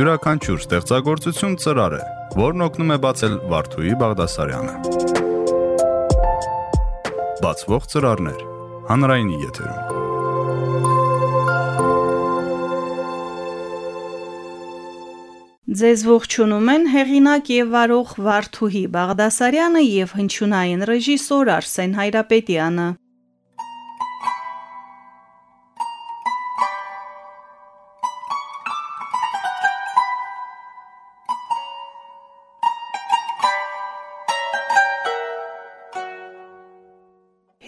Յուրաքանչյուր ստեղծագործություն ծրար է, որն օգնում է բացել Վարդուհի Բաղդասարյանը։ Բացվող ծրարներ հանրայինի եթերում։ Ձեզ ողջունում են հեղինակ եւ վարող Վարդուհի Բաղդասարյանը եւ հնչյունային ռեժիսոր Արսեն Հայրապետյանը։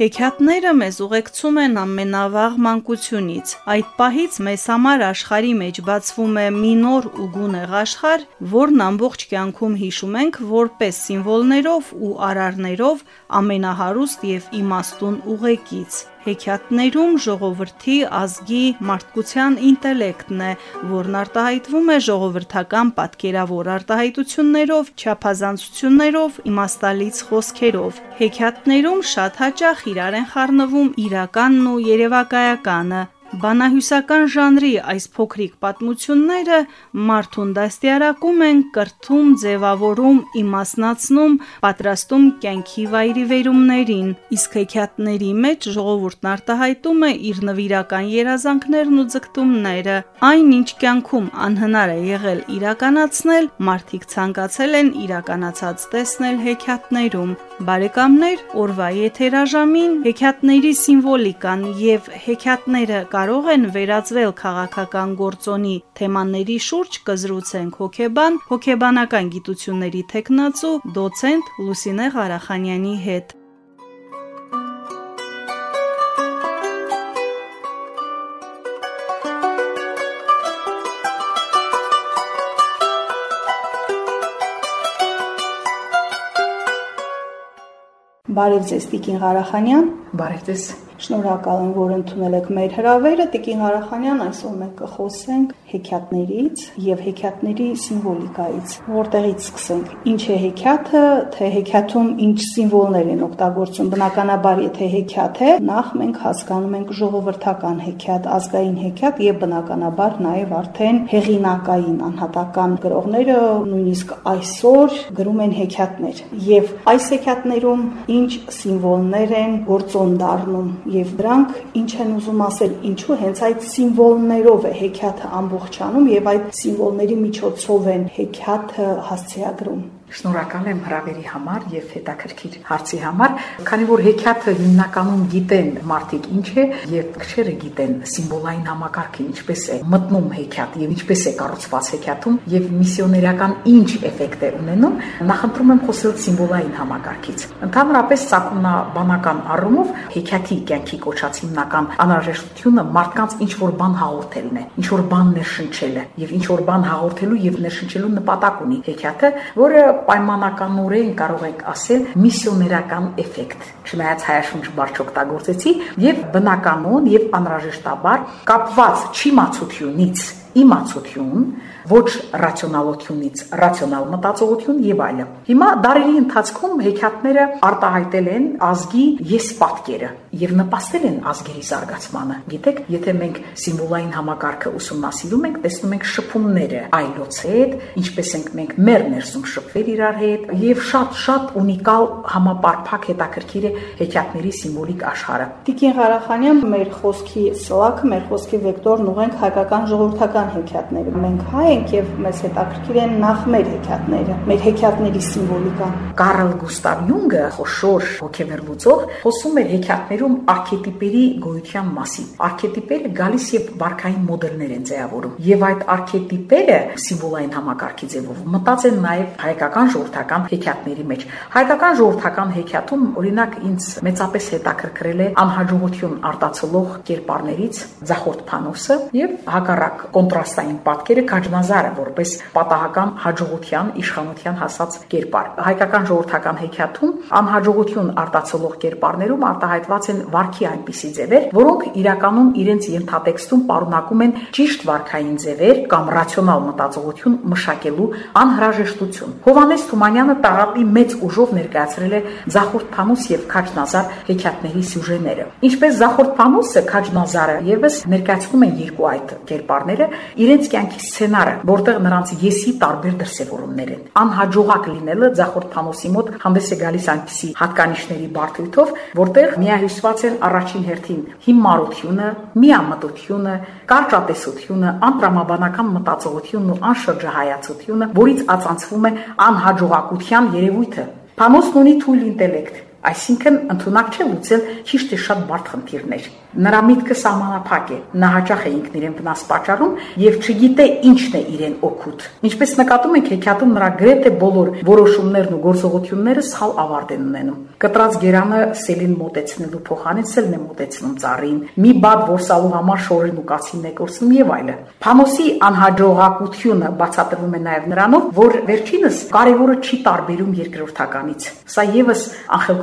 Հեքիաթները մեզ ուղեկցում են ամենավաղ մանկությունից։ Այդ պահից մեզ համար աշխարի մեջ բացվում է մի նոր ու գունեղ աշխարհ, որն ամբողջ կյանքում հիշում ենք որպես սիմվոլներով ու արարներով ամենահարուստ եւ իմաստուն ուղեկից։ Հեքիաթներում ժողովրդի, ազգի, մարդկության ինտելեկտն է, որն արտահայտվում է ժողովրդական պատկերավոր արտահայտություններով, չափազանցություններով, իմաստալից խոսքերով։ Հեքիաթներում շատ հաճախ իրար են խառնվում իրականն ու երևակայականը, Բանահյուսական ժանրի այս փոքրիկ պատմությունները մարդուն դաստիարակում են, կրթում, ձևավորում, իմաստնացնում, պատրաստում կյանքի վայրիվերումներին, իսկ հեքիաթների մեջ ժողովուրդն արտահայտում է իր նվիրական երազանքներն ու ձգտումները, այն ինչ կյանքում անհնար է եղել իրականացնել, մարդիկ ցանկացել են իրականացած տեսնել հեքիաթներում։ Բարեկամներ, օրվա եթերաժամին հեքիաթների սիմվոլիկան եւ հեքիաթները կարող են վերածվել քաղաքական գործոնի թեմաների շուրջ կզրուցենք հոկեբան, հոկեբանական գիտությունների տեխնացու դոցենտ Լուսինե Ղարախանյանի հետ։ Բարև ձեզ, Տիկին Ղարախանյան։ Բարև ձեզ։ Շնորհակալ եմ, որ ընդունել եք մեր հրավերը։ Տիկին Ղարախանյան, այսօր մենք կխոսենք հեքիաթներից եւ հեքիաթների սիմվոլիկայից։ Որտեղից սկսենք։ Ինչ է հեքիաթը, թե հեքիաթում ինչ սիմվոլներ են օգտագործում։ Բնականաբար, եթե հեքիաթ է, նախ մենք հասկանում ենք ժողովրդական հեքիաթ, ազգային հեքիաթ եւ բնականաբար նաեւ արդեն հեղինակային անհատական գրողները նույնիսկ այսօր գրում են հեքիաթներ։ Եվ այս հեքիաթներում ինչ սիմվոլներ են գործոն դառնում եւ դրանք ինչ են ուզում ասել, ինչու հենց այդ սիմվոլներով է հեքիաթը ամբողջանում եւ այդ սիմվոլների միջոցով են հեքիաթը հասցեագրում։ Շնորհակալ եմ հրավերի համար եւ հետաքրքիր հարցի համար, քանի որ հեքիաթը հիմնականում գիտեն մարդիկ ինչ է եւ քչերը գիտեն սիմվոլային համակարգը ինչպես է մտնում հեքիաթ եւ ինչպես է կառուցված հեքիաթում եւ միսիոներական ինչ էֆեկտ է ունենում, նախընտրում եմ խոսել սիմվոլային համակարգից։ Ընդհանրապես սակունաբանական առումով հեքիաթի կյանքի կոչած հիմնական անհրաժեշտությունը մարդկանց ինչ որ բան հաղորդելն է, ինչ որ բան ներշնչելը եւ ինչ որ բան հաղորդելու եւ ներշնչելու նպատակ ունի հեքիաթը, որը պայմանականորեն կարող ենք ասել միսիոներական էֆեկտ։ Չնայած հայաշունչ բառ չօգտագործեցի եւ բնականon եւ անհրաժեշտաբար կապված չիմացությունից իմացություն, ոչ ռացիոնալությունից ռացիոնալ մտածողություն եւ այլն։ Հիմա դարերի ընթացքում հեքիաթները արտահայտել են ազգի ես պատկերը եւ նպաստել են ազգերի զարգացմանը։ Գիտեք, եթե մենք սիմվոլային համակարգը ուսումնասիրում ենք, տեսնում ենք շփումները այլոց հետ, ինչպես ենք մենք մեր ներսում շփվել իրար հետ եւ շատ-շատ ունիկալ համապարփակ հետաքրքիր է հեքիաթների սիմվոլիկ աշխարհը։ Տիկին Ղարախանյան մեր խոսքի սլաքը, մեր խոսքի վեկտորն ուղենք հայկական ժողովրդական հեքիաթները։ Մենք հայ ենք եւ մեզ հետաքրքիր են նախ մեր հեքիաթները, մեր հեքիաթների սիմվոլիկան։ Կարլ Գուստավ Յունգը խոշոր հոգեվերլուծող խոսում է հեքիաթներում արքետիպերի գոյության մասին։ Արքետիպերը գալիս եւ վարքային մոդելներ են ձևավորում եւ այդ արքետիպերը սիմվոլային համակարգի ձևով մտած են նաեւ հայկական ժողովրդական հեքիաթների մեջ։ Հայկական ժողովրդական հեքիաթում օրինակ ինձ մեծապես հետաքրքրել է անհաջողություն արտացոլող կերպարներից Զախորդ Փանոսը եւ հակառակ կոնտրաստային պատկերը Քաջնազարը որպես պատահական հաջողության իշխանության հասած կերպար։ Հայկական ժողովրդական հեքիաթում անհաջողություն արտացոլող կերպարներում արտահայտված են վարքի այնպիսի ձևեր, որոնք իրականում իրենց ենթատեքստում պարունակում են ճիշտ վարքային ձևեր կամ ռացիոնալ մտածողություն մշակելու անհրաժեշտություն։ Հովանես Թումանյանը տաղանդի մեծ ուժով ներկայացրել է Զախորդ Փանուս եւ Քաջնազար հեքիաթների սյուժեները։ Ինչպես Զախորդ Փանուսը Քաջնազարը եւս ներկայացնում են երկու այդ կերպարները իրենց կյանքի սցենարը ճանապարհը, որտեղ նրանց եսի տարբեր դրսևորումներ են։ Անհաջողակ լինելը ցախորդ Փանոսի մոտ հանդես է գալիս այնպիսի հատկանիշների բարդույթով, որտեղ միահյուսված են առաջին հերթին հիմարությունը, միամտությունը, կարճատեսությունը, անտրամաբանական մտածողությունն ու անշրջահայացությունը, որից ածանցվում է անհաջողակության երևույթը։ Փանոսն ունի թույլ ինտելեկտ, այսինքն ընդունակ չէ լուծել ճիշտ է շատ բարդ խնդիրներ։ Նրա միտքը սահմանափակ է։ Նա հաճախ է ինքն իրեն վնաս պատճառում եւ չգիտե ինչն է իրեն օգուտ։ Ինչպես նկատում եք, հեքիաթում նրա գրեթե բոլոր որոշումներն ու գործողությունները սխալ ավարտ են ունենում։ Կտրած գերանը սելին մոտեցնելու փոխանից սելն է մոտեցնում ծառին։ Մի բադ որսալու համար շորին ու կացին է կորցնում եւ այլը։ Փամոսի անհաջողակությունը բացատրվում է նաեւ նրանով, որ վերջինս կարևորը չի տարբերում երկրորդականից։ Սա եւս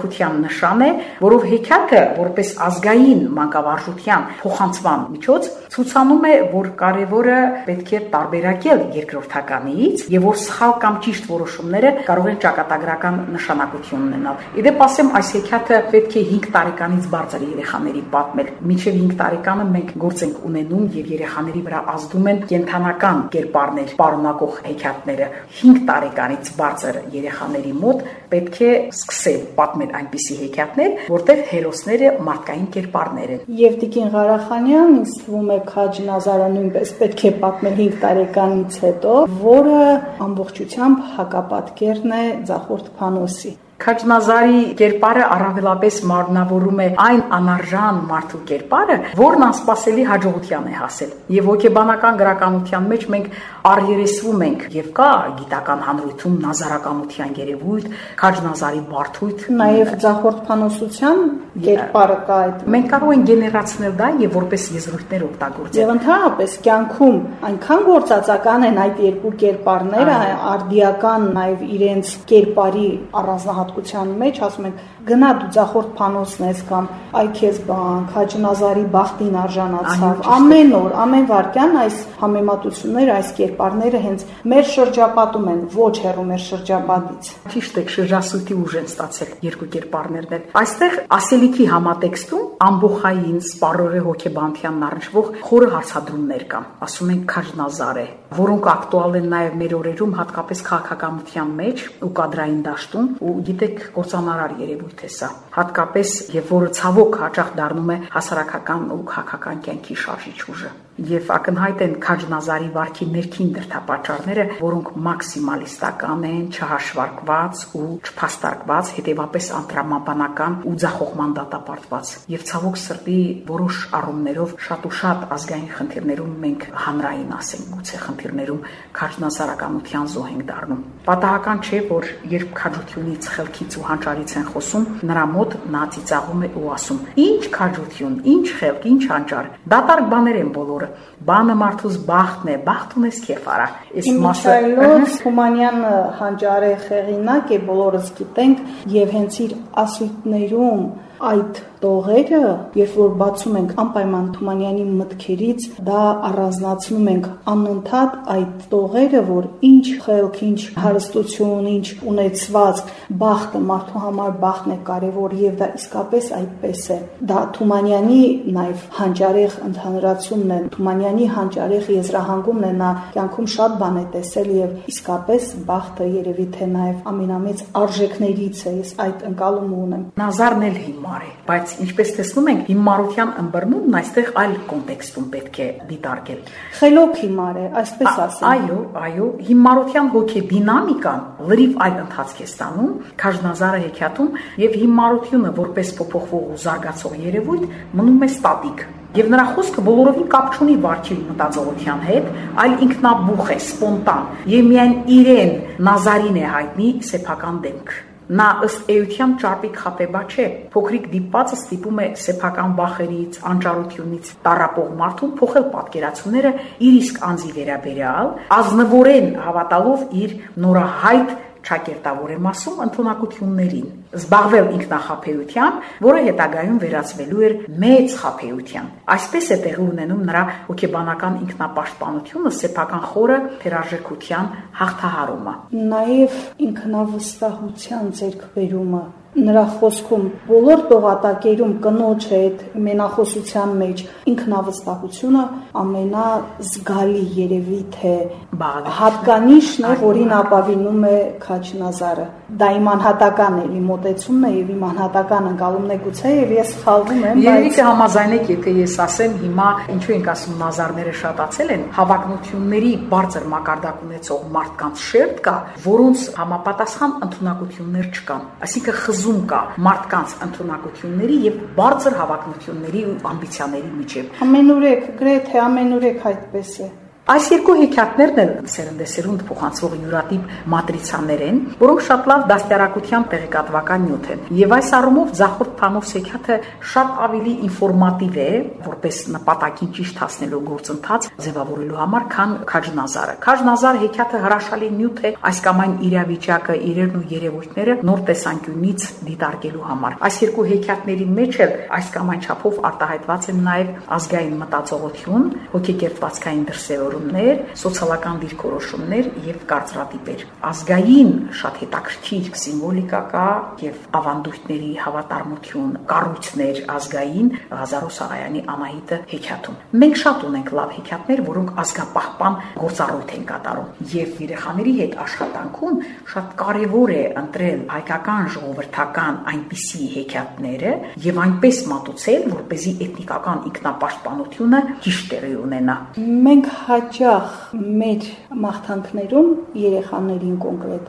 անխելքության նշան է, որով հեքիաթը որպես ազգային մանկա մանկավարժության փոխանցման միջոց ցուցանում է, որ կարևորը պետք է տարբերակել երկրորդականից եւ որ սխալ կամ ճիշտ որոշումները կարող են ճակատագրական նշանակություն ունենալ։ Իդեպ ասեմ, այս հեքիաթը պետք է 5 տարեկանից բարձր երեխաների պատմել։ Մինչև 5 տարեկանը մենք գործ ենք ունենում եւ երեխաների վրա ազդում են կենթանական կերպարներ, պարունակող հեքիաթները։ 5 տարեկանից բարձր երեխաների մոտ պետք է սկսել պատմել այնպիսի հեքիաթներ, որտեղ հերոսները մարդկային կերպարներ են։ Եվ Տիկին Ղարախանյան ինձ թվում է Քաջ Նազարը նույնպես պետք է պատմել 5 տարեկանից հետո, որը ամբողջությամբ հակապատկերն է Ձախորդ Փանոսի։ Քաջնազարի կերպարը առավելապես մարմնավորում է այն անարժան մարդու կերպարը, որն անսպասելի հաջողության է հասել։ Եվ հոգեբանական գրականության մեջ մենք առերեսվում ենք եւ կա գիտական հանրույթում նազարականության երևույթ, Քաջնազարի բարթույթ, նաեւ ձախորդ փանոսության կերպարը կա այդ։ Մենք կարող ենք գեներացնել դա եւ որպես եզրույթներ օգտագործել։ Եվ ընդհանրապես կյանքում այնքան գործածական են այդ երկու կերպարները, արդիական նաեւ իրենց կերպարի առանձնահատ հատկության մեջ ասում ենք գնա դու ցախորդ փանոսն ես կամ այ քեզ բան Խաչնազարի բախտին արժանացավ ամեն օր ամեն վարքյան այս համեմատությունները այս կերպարները հենց մեր շրջապատում են ոչ հեռու մեր շրջապատից ճիշտ է շրջասույթի ուժ են ստացել երկու կերպարներն էլ այստեղ ասելիքի համատեքստում ամբողջային սպառորե հոգեբանթյանն առնչվող խորը հարցադրումներ կան ասում են Խաչնազար է որոնք ակտուալ են նաև մեր օրերում հատկապես քաղաքականության մեջ ու կադրային դաշտում ու գիտեք կործանարար երևույթ է սա հատկապես եւ որը ցավոք հաճախ դառնում է հասարակական ու քաղաքական կյանքի շարժիչ ուժը եւ ակնհայտ են Քաջնազարի վարքի ներքին դրդապատճառները, որոնք մաքսիմալիստական են, չհաշվարկված ու չփաստարկված, հետեւապես անտրամաբանական ու ձախողման դատապարտված։ Եվ ցավոք սրտի որոշ առումներով շատ ու շատ ազգային խնդիրներում մենք հանրային ասենք գուցե խնդիրներում քաջնազարականության զոհ ենք դառնում։ Պատահական չէ, որ երբ քաջությունից, խելքից ու հանճարից են խոսում, նրա մոտ նա ծիծաղում է ու ասում. «Ինչ քաջություն, ինչ խելք, ինչ հանճար»։ Դատարկ բաներ են բոլորը բանը մարդուս բախտն է, բախտ ունես քեֆ արա։ Այս մասը Լոց Թումանյան հանճարե խեղինակ է, բոլորս գիտենք, եւ հենց իր ասույթներում այդ տողերը, երբ որ բացում ենք անպայման Թումանյանի մտքերից, դա առանձնացնում ենք անընդհատ այդ տողերը, որ ինչ խելք, ինչ հարստություն, ինչ ունեցված բախտը մարդու համար բախտն է կարևոր եւ դա իսկապես այդպես է։ Դա Թումանյանի նաեւ հանճարեղ ընդհանրացումն է, Թումանյանի հանճարեղ եզրահանգումն է, նա կյանքում շատ բան է տեսել եւ իսկապես բախտը երևի թե նաեւ ամենամեծ արժեքներից է, ես այդ ընկալումը ունեմ։ Նազարն էլ հիմար է, բայց բայց ինչպես տեսնում ենք հիմարության ըմբռնումն այստեղ այլ կոնտեքստում պետք է դիտարկել։ Խելոք հիմար է, այսպես ասեմ։ Այո, այո, հիմարության հոգի դինամիկան լրիվ այլ ընթացք է ստանում Քաժնազարը հեքիաթում եւ հիմարությունը որպես փոփոխվող ու զարգացող երևույթ մնում է ստատիկ Եվ նրա խոսքը բոլորովին կապ չունի վարքի մտածողության հետ, այլ ինքնաբուխ է, սպոնտան, եւ միայն իրեն Նազարին է հայտնի սեփական դեմք։ Նա ըստ էության ճարպիկ խապեբա չէ։ Փոքրիկ դիպվածը ստիպում է սեփական վախերից, անճարությունից տարապող մարդուն փոխել պատկերացումները իր իսկ անձի վերաբերյալ, ազնվորեն հավատալով իր նորահայտ ճակերտավոր եմ ասում ընտունակություններին, զբաղվել ինքնախապեյությամբ, որը հետագայում վերածվելու էր մեծ խապեյության։ Այսպես է տեղի ունենում նրա հոգեբանական ինքնապաշտպանությունը, սեփական խորը թերարժեքության հաղթահարումը։ Նաև ինքնավստահության ձերկբերումը նրա խոսքում բոլոր տողատակերում կնոջ հետ մենախոսության մեջ ինքնավստահությունը ամենազգալի երևի թե հատկանիշն է, որին ապավինում է Քաչնազարը։ Դա իմ անհատական է, իմ մտածումն է եւ իմ անհատական ընկալումն է գուցե եւ ես խալվում եմ, բայց Երևի կհամաձայնեք, եթե ես ասեմ հիմա ինչու ենք ասում նազարները շատացել են, հավակնությունների բարձր մակարդակ ունեցող մարդկանց շերտ կա, որոնց համապատասխան ընտունակություններ չկան։ Այսինքն խզում կա մարդկանց ընտունակությունների եւ բարձր հավակնությունների ու ամբիցիաների միջեւ։ Ամենուրեք, գրեթե ամենուրեք այդպես է։ Այս երկու հեքիաթներն էլ սերնդեսերունդ փոխանցվող յուրատիպ մատրիցաներ են, որոնք շատ լավ դաստիարակության տեղեկատվական նյութ են։ Եվ այս առումով Զախորդ Փանոս հեքիաթը շատ ավելի ինֆորմատիվ է, որպես նպատակին ճիշտ հասնելու գործընթաց ձևավորելու համար, քան Քաջնազարը։ Քաջնազար հեքիաթը հրաշալի նյութ է այս կամ այն իրավիճակը, իրերն ու երևույթները նոր տեսանկյունից դիտարկելու համար։ Այս երկու հեքիաթների մեջ էլ այս կամ այն չափով արտահայտված են նաև ազգային մտածողություն, հոգեկերտվածքային դրսևորում որոշումներ, սոցիալական դիրքորոշումներ եւ կարծրատիպեր։ Ազգային շատ հետաքրքիր սիմվոլիկա կա եւ ավանդույթների հավատարմություն, կառույցներ ազգային Ղազարո Սաղայանի Անահիտը հեքիաթում։ Մենք շատ ունենք լավ հեքիաթներ, որոնք ազգապահպան գործառույթ են կատարում եւ երեխաների հետ աշխատանքում շատ կարեւոր է ընտրել հայկական ժողովրդական այնպիսի հեքիաթները եւ այնպես մատուցել, որպեսզի էթնիկական ինքնապաշտպանությունը ճիշտ տեղի ունենա։ Մենք հայ հաճախ մեր մաղթանքներում երեխաներին կոնկրետ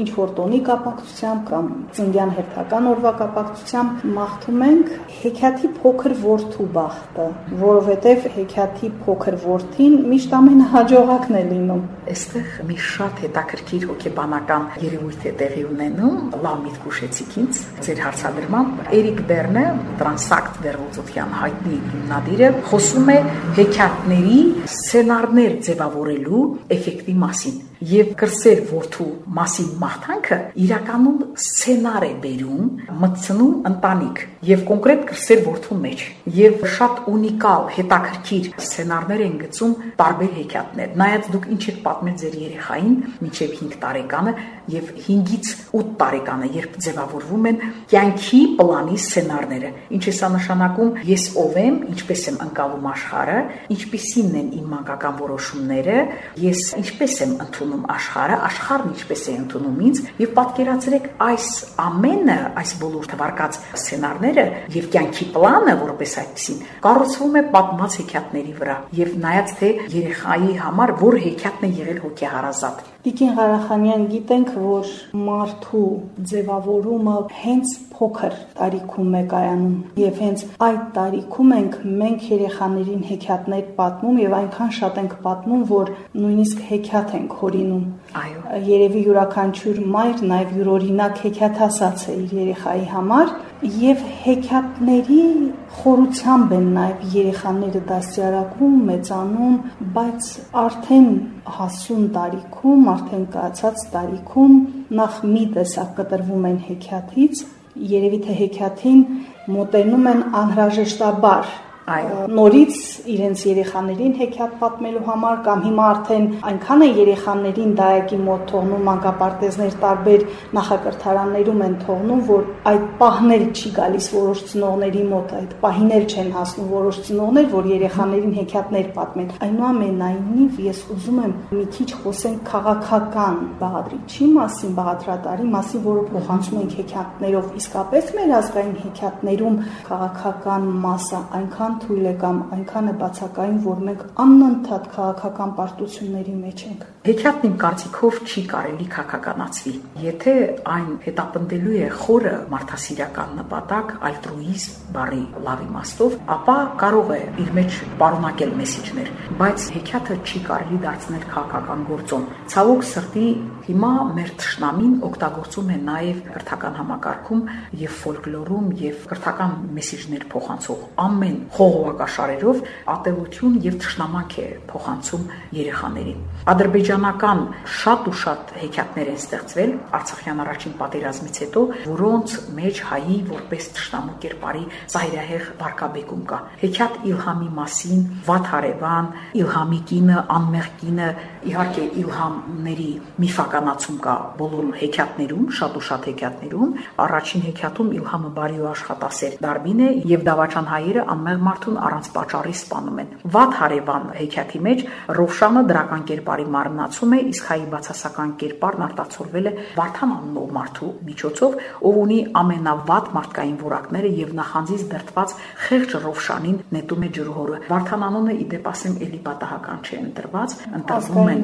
ինչ որ տոնի կապակցությամբ կամ ծննդյան հերթական օրվա կապակցությամբ մաղթում ենք հեքիաթի փոքր որդու բախտը, որովհետև հեքիաթի փոքր որդին միշտ ամենահաջողակն է լինում։ Այստեղ մի շատ հետաքրքիր հոգեբանական երևույթ է տեղի ունենում, լավ միտք ուշեցիք ինձ ձեր հարցադրմամբ։ Էրիկ Բերնը, տրանսակտ վերլուծության հայտնի հիմնադիրը, խոսում է հեքիաթների սցենար կերպարներ ձևավորելու էֆեկտի մասին եւ կրսեր որդու մասին մահթանքը իրականում սցենար է բերում մտցնում ընտանիք եւ կոնկրետ կրսեր որդու մեջ եւ շատ ունիկալ հետաքրքիր սցենարներ են գծում տարբեր հեքիաթներ նայած դուք ինչ եք պատմել ձեր երեխային մինչեւ 5 տարեկանը եւ 5-ից 8 տարեկանը երբ ձևավորվում են կյանքի պլանի սցենարները ինչ է սա նշանակում? Ես ով եմ ինչպես եմ ընկալում աշխարհը ինչպիսին են իմ մանկական որոշումները ես ինչպես եմ ընդունում ընդունում աշխարհը, աշխարհն ինչպես է ընդունում ինձ եւ պատկերացրեք այս ամենը, այս բոլոր թվարկած սցենարները եւ կյանքի պլանը, որպես այդպեսին, կառուցվում է պատմած հեքիաթների վրա եւ նայած թե երեխայի համար որ հեքիաթն է եղել հոգեհարազատ Տիկին Ղարախանյան գիտենք, որ մարդու ձևավորումը հենց փոքր տարիքում է կայանում եւ հենց այդ տարիքում ենք մենք երեխաներին հեքիաթներ պատմում եւ այնքան շատ ենք պատմում, որ նույնիսկ հեքիաթ ենք հորինում։ Այո։ Երևի յուրաքանչյուր մայր նաեւ յուրօրինակ հեքիաթասաց է իր երեխայի համար եւ հեքիաթների խորությամբ են նաեւ երեխաները դաստիարակում, մեծանում, բայց արդեն հասուն տարիքում, արդեն կայացած տարիքում նախ մի տեսակ կտրվում են հեքիաթից, երևի թե հեքիաթին մոտենում են անհրաժեշտաբար Այո։ Նորից իրենց երեխաներին հեքիաթ պատմելու համար կամ հիմա արդեն այնքան է երեխաներին դայակի մոտ թողնում մանկապարտեզներ տարբեր նախակրթարաններում են թողնում, որ այդ պահներ չի գալիս որոշ ծնողների մոտ, այդ պահիներ չեն հասնում որոշ ծնողներ, որ երեխաներին հեքիաթներ պատմեն։ Այնուամենայնիվ ես ուզում եմ մի քիչ խոսենք քաղաքական բաղադրիչի մասին, բաղադրատարի մասին, որը փոխանցում ենք հեքիաթներով։ Իսկապես մեր ազգային հեքիաթներում քաղաքական մասը այնքան այնքան թույլ է կամ այնքան է բացակային, որ մենք անընդհատ քաղաքական պարտությունների մեջ ենք։ Հեքիաթն իմ կարծիքով չի կարելի քաղաքականացվի։ Եթե այն հետապնդելու է խորը մարդասիրական նպատակ, ալտրուիզմ, բարի լավ իմաստով, ապա կարող է իր մեջ պարունակել մեսիջներ, բայց հեքիաթը չի կարելի դարձնել քաղաքական գործոն։ Ցավոք սրտի հիմա մեր ճշնամին օգտագործում է նաև կրթական համակարգում եւ ֆոլկլորում եւ կրթական մեսիջներ փոխանցող ամեն խողովակաշարերով ատելություն եւ ճշնամանք է փոխանցում երեխաներին։ Ադրբեջան ադրբեջանական շատ ու շատ հեքիաթներ են ստեղծվել Արցախյան առաջին պատերազմից հետո, որոնց մեջ հայի որպես ճշտամու կերպարի ծայրահեղ վարկաբեկում կա։ Հեքիաթ Իլհամի մասին, Վաթ հարևան, Իլհամի կինը, անմեղ կինը, իհարկե Իլհամների միֆականացում կա բոլոր հեքիաթներում, շատ ու շատ հեքիաթներում։ Առաջին հեքիաթում Իլհամը բարի ու աշխատասեր դարբին է եւ Դավաճան հայերը անմեղ մարդուն առանց պատճառի սպանում են։ Վաթ հարևան հեքիաթի մեջ Ռովշանը դրական կերպարի մարմնացում է, իսկ հայի բացասական կերպարն արտացոլվել է Վարդան անունով մարդու միջոցով, ով ունի ամենավատ մարդկային որակները եւ նախանձից դրտված խեղճ Ռովշանին նետում է ջրհորը։ Վարդան անունը ի դեպ ասեմ էլի պատահական չէ ընտրված, ընտրվում են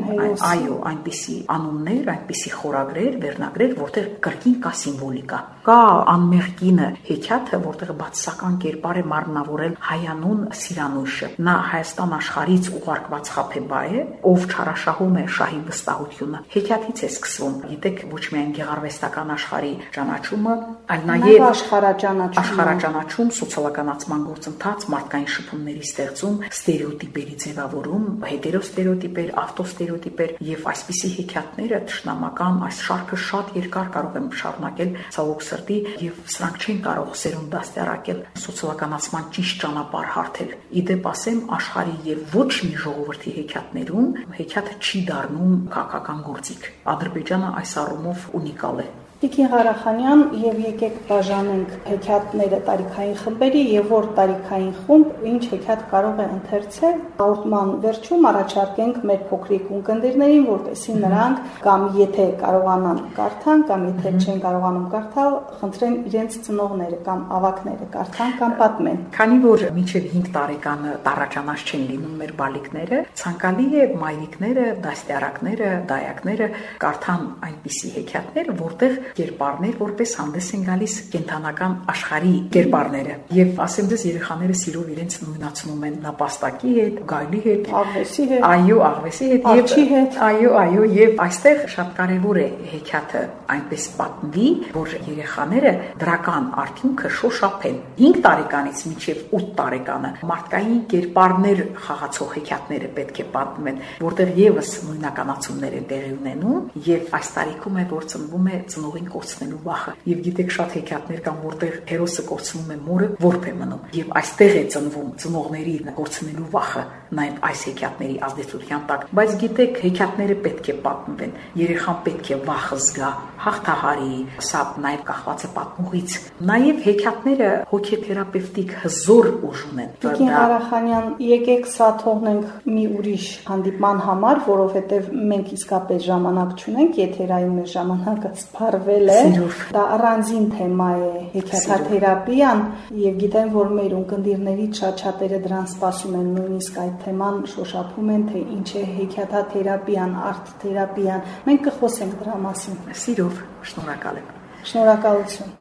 այո, այնպիսի անուններ, այնպիսի խորագրեր, վերնագրեր, որտեղ կրկին կա սիմվոլիկա։ Կա անմեղ կինը հեքիաթը, որտեղ բացասական կերպար է մարմնավորել հայանուն Սիրանուշը։ Նա Հայաստան աշխարից ուղարկված խափեբա է, ով չարաշահում է շահի վստահությունը։ Հեքիաթից է սկսվում։ Գիտեք, ոչ միայն գեղարվեստական աշխարհի ճանաչումը, այլ նաև աշխարհաճանաչում, աշխարհաճանաչում, սոցիալականացման գործընթաց, մարդկային շփումների ստեղծում, ստերեոտիպերի ձևավորում, հետերոստերեոտիպեր, ավտոստերեոտիպեր եւ այսպիսի հեքիաթները ճշնամական այս շարքը շատ երկար կարող եմ շարունակել ցավոք սրտի եւ սրանք չեն կարող սերունդ դաստիարակել սոցիալականացման ճիշտ ճանապարհ հարթել։ Իդեպ ասեմ աշխարհի եւ ոչ մի ժողովրդի հեքիաթներում հեքիաթը չի դառնում քաղաքական գործիք։ Ադրբեջանը այս առումով ունիկալ է։ Տիկին Ղարախանյան եւ եկեք բաժանենք հեքիաթները տարիքային խմբերի եւ որ տարիքային խումբ ինչ հեքիաթ կարող է ընթերցել։ Հաղորդման վերջում առաջարկենք մեր փոքրիկ ունկնդիրներին, որպեսզի նրանք կամ եթե կարողանան կարդան կամ եթե չեն կարողանում կարդալ, խնդրեն իրենց ծնողները կամ ավակները կարդան կամ պատմեն։ Քանի որ մինչև 5 տարեկանը տարաճանաչ չեն լինում մեր բալիկները, ցանկալի է մայրիկները, դաստիարակները, դայակները կարդան այնպիսի հեքիաթներ, որտեղ կերպարներ, որպես հանդես են գալիս կենթանական աշխարհի կերպարները։ Եվ ասեմ դες երեխաները սիրով իրենց նույնացնում են նապաստակի հետ, գայլի հետ, աղվեսի հետ, այո, աղվեսի հետ եւ հետ։ Այո, այո, եւ այստեղ շատ կարեւոր է հեքիաթը այնպես պատմվի, որ երեխաները դրական արդյունքը շոշափեն 5 տարեկանից մինչև 8 տարեկանը մարդկային կերպարներ խաղացող հեքիաթները պետք է պատմեն, որտեղ եւս նույնականացումներ են տեղի ունենում եւ այս տարիքում է որ ծնվում է ծնողի մորին կորցնելու վախը։ Եվ գիտեք շատ հեքիաթներ կան, որտեղ հերոսը կորցնում է մորը, որբ է մնում։ Եվ այստեղ է ծնվում ծնողների կորցնելու վախը, նաև այս հեքիաթների ազդեցության տակ։ Բայց գիտեք, հեքիաթները պետք է պատմվեն։ Երեխան պետք է վախը զգա, հաղթահարի, սա նաև կախված է պատմողից։ Նաև հեքիաթները հոգեթերապևտիկ հզոր ուժ ունեն։ Տիկին Ղարախանյան, եկեք սա թողնենք մի ուրիշ հանդիպման համար, որովհետև մենք իսկապես ժամանակ չունենք, եթերային մեր ժամանակը սփառվել գրվել է։ Դա առանձին թեմա է հեքիաթաթերապիան եւ գիտեմ, որ մեր ունկնդիրներից շատ-շատերը դրան սպասում են, նույնիսկ այդ թեման շոշափում են, թե ինչ է հեքիաթաթերապիան, արտ-թերապիան։ Մենք կխոսենք դրա մասին։ Սիրով, շնորհակալ եմ։ Շնորհակալություն։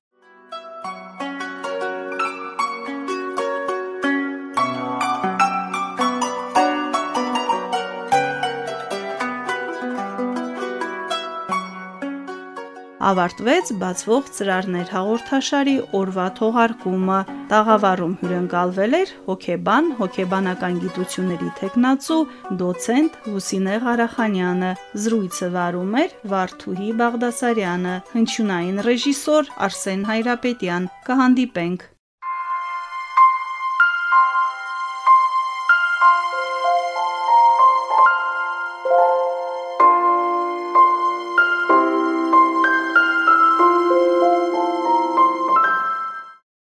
ավարտվեց բացվող ծրարներ հաղորդաշարի օրվա թողարկումը։ Տաղավարում հյուրընկալվել էր հոկեբան, հոկեբանական գիտությունների տեխնացու, դոցենտ Լուսինե Ղարախանյանը։ Զրույցը վարում էր Վարդուհի Բաղդասարյանը, հնչյունային ռեժիսոր Արսեն Հայրապետյան։ Կհանդիպենք